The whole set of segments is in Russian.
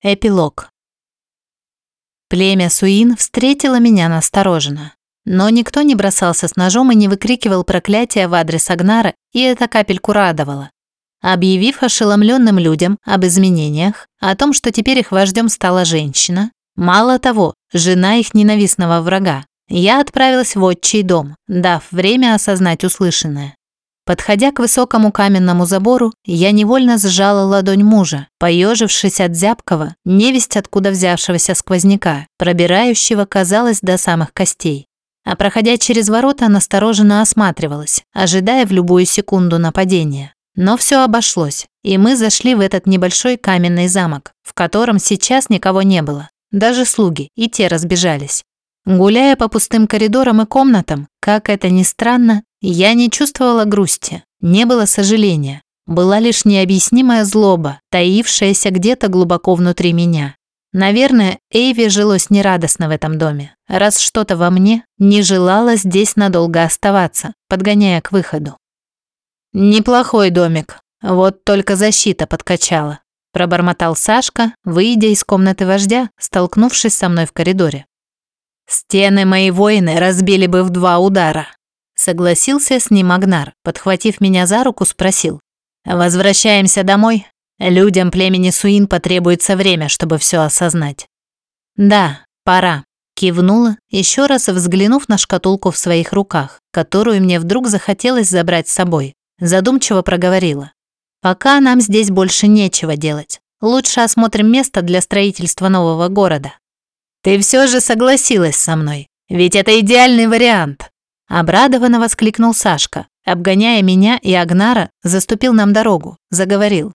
Эпилог. Племя Суин встретило меня настороженно. Но никто не бросался с ножом и не выкрикивал проклятия в адрес Агнара, и это капельку радовало. Объявив ошеломленным людям об изменениях, о том, что теперь их вождем стала женщина, мало того, жена их ненавистного врага, я отправилась в отчий дом, дав время осознать услышанное. Подходя к высокому каменному забору, я невольно сжала ладонь мужа, поежившись от зябкого, невесть откуда взявшегося сквозняка, пробирающего, казалось, до самых костей. А проходя через ворота, настороженно осматривалась, ожидая в любую секунду нападения. Но все обошлось, и мы зашли в этот небольшой каменный замок, в котором сейчас никого не было. Даже слуги, и те разбежались. Гуляя по пустым коридорам и комнатам, как это ни странно, я не чувствовала грусти, не было сожаления. Была лишь необъяснимая злоба, таившаяся где-то глубоко внутри меня. Наверное, Эйви жилось нерадостно в этом доме, раз что-то во мне не желало здесь надолго оставаться, подгоняя к выходу. «Неплохой домик, вот только защита подкачала», пробормотал Сашка, выйдя из комнаты вождя, столкнувшись со мной в коридоре. «Стены мои воины разбили бы в два удара», — согласился с ним Агнар, подхватив меня за руку, спросил. «Возвращаемся домой? Людям племени Суин потребуется время, чтобы все осознать». «Да, пора», — кивнула, еще раз взглянув на шкатулку в своих руках, которую мне вдруг захотелось забрать с собой. Задумчиво проговорила. «Пока нам здесь больше нечего делать. Лучше осмотрим место для строительства нового города. Ты все же согласилась со мной, ведь это идеальный вариант. Обрадованно воскликнул Сашка, обгоняя меня и Агнара, заступил нам дорогу, заговорил.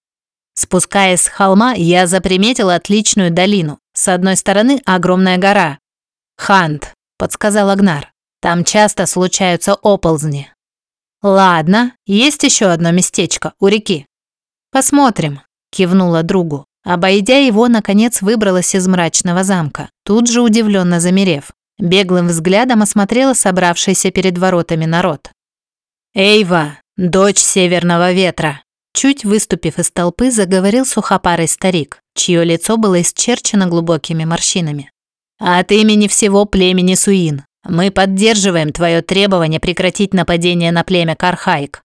Спускаясь с холма, я заприметил отличную долину. С одной стороны огромная гора. «Хант», — подсказал Агнар. «Там часто случаются оползни». «Ладно, есть еще одно местечко у реки». «Посмотрим», — кивнула другу. Обойдя его, наконец выбралась из мрачного замка, тут же удивленно замерев. Беглым взглядом осмотрела собравшийся перед воротами народ. «Эйва, дочь северного ветра!» Чуть выступив из толпы, заговорил сухопарый старик, чье лицо было исчерчено глубокими морщинами. «От имени всего племени Суин мы поддерживаем твое требование прекратить нападение на племя Кархайк».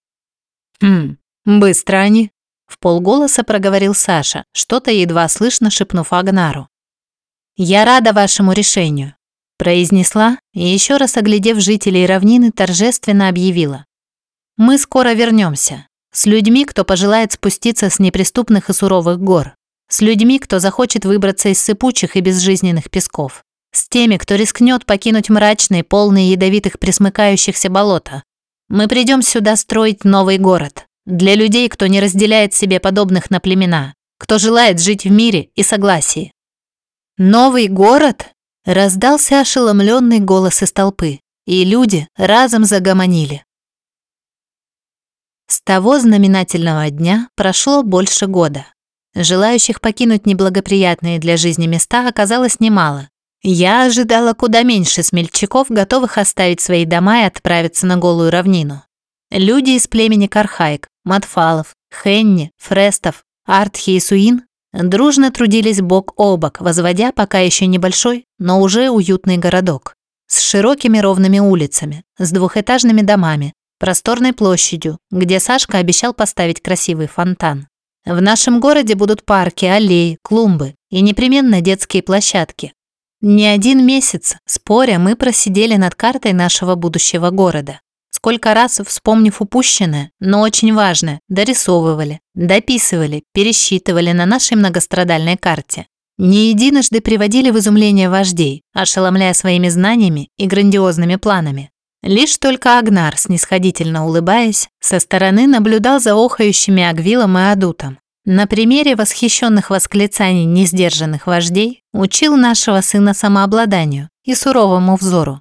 «Хм, быстро они», в полголоса проговорил Саша, что-то едва слышно шепнув Агнару. «Я рада вашему решению», – произнесла и еще раз оглядев жителей равнины, торжественно объявила. «Мы скоро вернемся. С людьми, кто пожелает спуститься с неприступных и суровых гор. С людьми, кто захочет выбраться из сыпучих и безжизненных песков. С теми, кто рискнет покинуть мрачные, полные ядовитых присмыкающихся болота. Мы придем сюда строить новый город. Для людей, кто не разделяет себе подобных на племена, кто желает жить в мире и согласии. «Новый город?» – раздался ошеломленный голос из толпы, и люди разом загомонили. С того знаменательного дня прошло больше года. Желающих покинуть неблагоприятные для жизни места оказалось немало. Я ожидала куда меньше смельчаков, готовых оставить свои дома и отправиться на голую равнину. Люди из племени Кархайк, Матфалов, Хенни, Фрестов, Артхи и Суин дружно трудились бок о бок, возводя пока еще небольшой, но уже уютный городок. С широкими ровными улицами, с двухэтажными домами, просторной площадью, где Сашка обещал поставить красивый фонтан. В нашем городе будут парки, аллеи, клумбы и непременно детские площадки. Не один месяц, споря, мы просидели над картой нашего будущего города. Сколько раз, вспомнив упущенное, но очень важное, дорисовывали, дописывали, пересчитывали на нашей многострадальной карте. Не единожды приводили в изумление вождей, ошеломляя своими знаниями и грандиозными планами. Лишь только Агнар, снисходительно улыбаясь, со стороны наблюдал за охающими Агвилом и Адутом. На примере восхищенных восклицаний несдержанных вождей учил нашего сына самообладанию и суровому взору,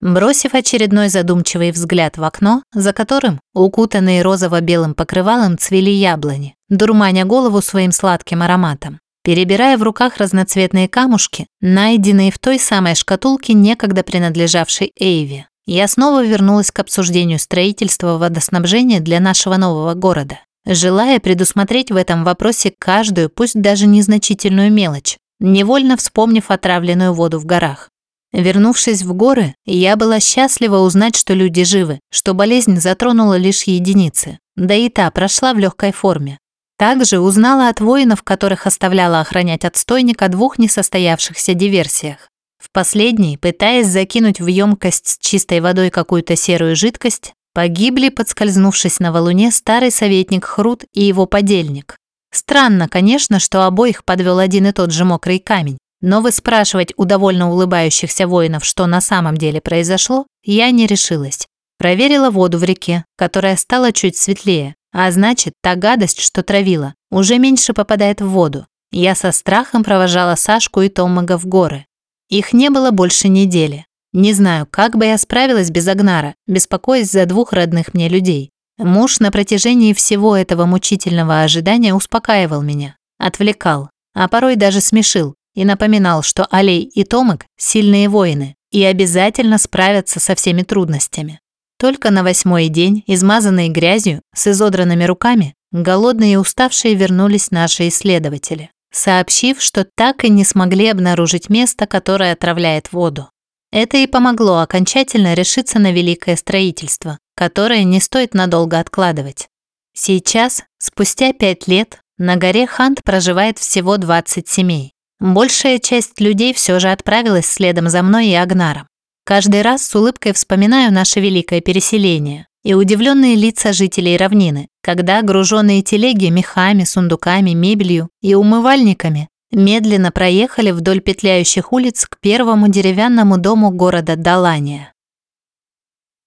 Бросив очередной задумчивый взгляд в окно, за которым, укутанные розово-белым покрывалом, цвели яблони, дурманя голову своим сладким ароматом. Перебирая в руках разноцветные камушки, найденные в той самой шкатулке, некогда принадлежавшей Эйве, я снова вернулась к обсуждению строительства водоснабжения для нашего нового города. желая предусмотреть в этом вопросе каждую, пусть даже незначительную мелочь, невольно вспомнив отравленную воду в горах. Вернувшись в горы, я была счастлива узнать, что люди живы, что болезнь затронула лишь единицы, да и та прошла в легкой форме. Также узнала от воинов, которых оставляла охранять отстойник о двух несостоявшихся диверсиях. В последней, пытаясь закинуть в емкость с чистой водой какую-то серую жидкость, погибли, подскользнувшись на валуне, старый советник Хрут и его подельник. Странно, конечно, что обоих подвел один и тот же мокрый камень, но выспрашивать у довольно улыбающихся воинов, что на самом деле произошло, я не решилась. Проверила воду в реке, которая стала чуть светлее, а значит, та гадость, что травила, уже меньше попадает в воду. Я со страхом провожала Сашку и Томага в горы. Их не было больше недели. Не знаю, как бы я справилась без Агнара, беспокоясь за двух родных мне людей. Муж на протяжении всего этого мучительного ожидания успокаивал меня, отвлекал, а порой даже смешил и напоминал, что Алей и Томик – сильные воины и обязательно справятся со всеми трудностями. Только на восьмой день, измазанные грязью, с изодранными руками, голодные и уставшие вернулись наши исследователи, сообщив, что так и не смогли обнаружить место, которое отравляет воду. Это и помогло окончательно решиться на великое строительство, которое не стоит надолго откладывать. Сейчас, спустя пять лет, на горе Хант проживает всего 20 семей. Большая часть людей все же отправилась следом за мной и Агнаром. Каждый раз с улыбкой вспоминаю наше великое переселение и удивленные лица жителей равнины, когда груженные телеги мехами, сундуками, мебелью и умывальниками медленно проехали вдоль петляющих улиц к первому деревянному дому города Далания.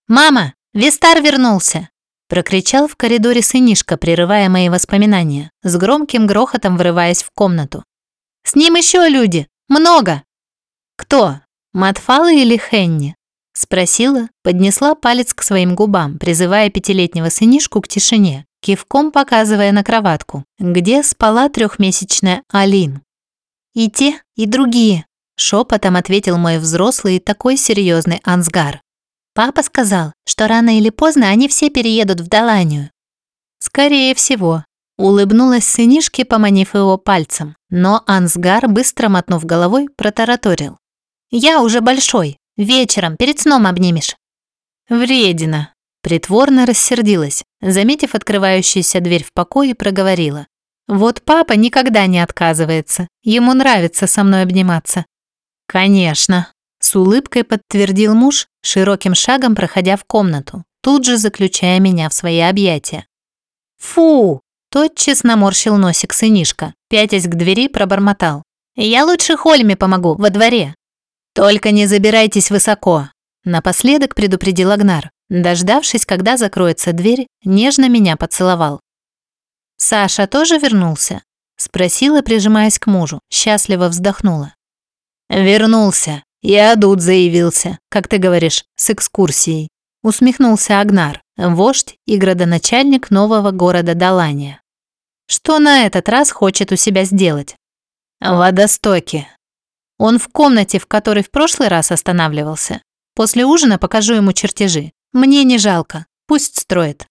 «Мама, Вистар вернулся!» прокричал в коридоре сынишка, прерывая мои воспоминания, с громким грохотом врываясь в комнату. «С ним еще люди! Много!» «Кто? Матфалы или Хенни?» Спросила, поднесла палец к своим губам, призывая пятилетнего сынишку к тишине, кивком показывая на кроватку, где спала трехмесячная Алин. «И те, и другие», – шепотом ответил мой взрослый и такой серьезный Ансгар. «Папа сказал, что рано или поздно они все переедут в Даланию». «Скорее всего», – улыбнулась сынишке, поманив его пальцем, но Ансгар, быстро мотнув головой, протараторил. «Я уже большой, вечером, перед сном обнимешь». «Вредина», Притворно рассердилась, заметив открывающуюся дверь в покое, проговорила. Вот папа никогда не отказывается. Ему нравится со мной обниматься. Конечно, с улыбкой подтвердил муж, широким шагом проходя в комнату, тут же заключая меня в свои объятия. Фу! Тотчас наморщил носик сынишка, пятясь к двери пробормотал. «Я лучше Хольме помогу, во дворе». «Только не забирайтесь высоко», — напоследок предупредил Агнар. Дождавшись, когда закроется дверь, нежно меня поцеловал. «Саша тоже вернулся?» – спросила, прижимаясь к мужу, счастливо вздохнула. «Вернулся. И Адут заявился, как ты говоришь, с экскурсией», – усмехнулся Агнар, вождь и градоначальник нового города Далания. «Что на этот раз хочет у себя сделать?» «Водостоки». Он в комнате, в которой в прошлый раз останавливался. После ужина покажу ему чертежи. Мне не жалко, пусть строит.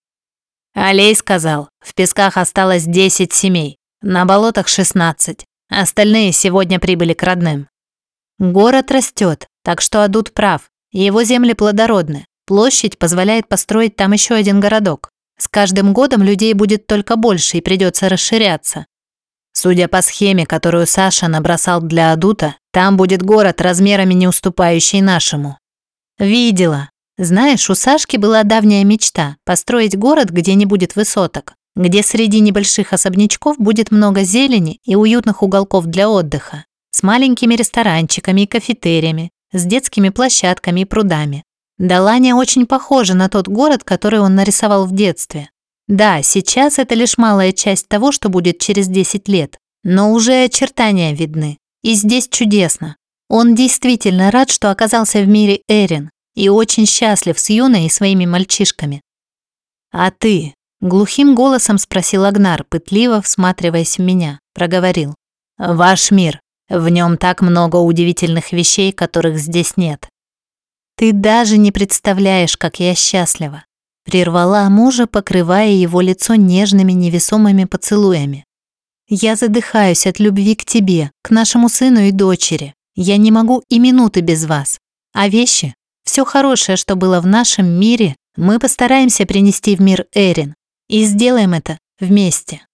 Алей сказал, в песках осталось 10 семей, на болотах 16. Остальные сегодня прибыли к родным. Город растет, так что Адут прав. Его земли плодородны. Площадь позволяет построить там еще один городок. С каждым годом людей будет только больше и придется расширяться. Судя по схеме, которую Саша набросал для Адута, там будет город размерами не уступающий нашему. Видела. Знаешь, у Сашки была давняя мечта – построить город, где не будет высоток, где среди небольших особнячков будет много зелени и уютных уголков для отдыха, с маленькими ресторанчиками и кафетериями, с детскими площадками и прудами. Далания очень похожа на тот город, который он нарисовал в детстве. Да, сейчас это лишь малая часть того, что будет через 10 лет, но уже очертания видны. И здесь чудесно. Он действительно рад, что оказался в мире Эрин, и очень счастлив с Юной и своими мальчишками. «А ты?» – глухим голосом спросил Агнар, пытливо всматриваясь в меня, проговорил. «Ваш мир. В нем так много удивительных вещей, которых здесь нет. Ты даже не представляешь, как я счастлива. Прервала мужа, покрывая его лицо нежными невесомыми поцелуями. «Я задыхаюсь от любви к тебе, к нашему сыну и дочери. Я не могу и минуты без вас. А вещи, все хорошее, что было в нашем мире, мы постараемся принести в мир Эрин. И сделаем это вместе».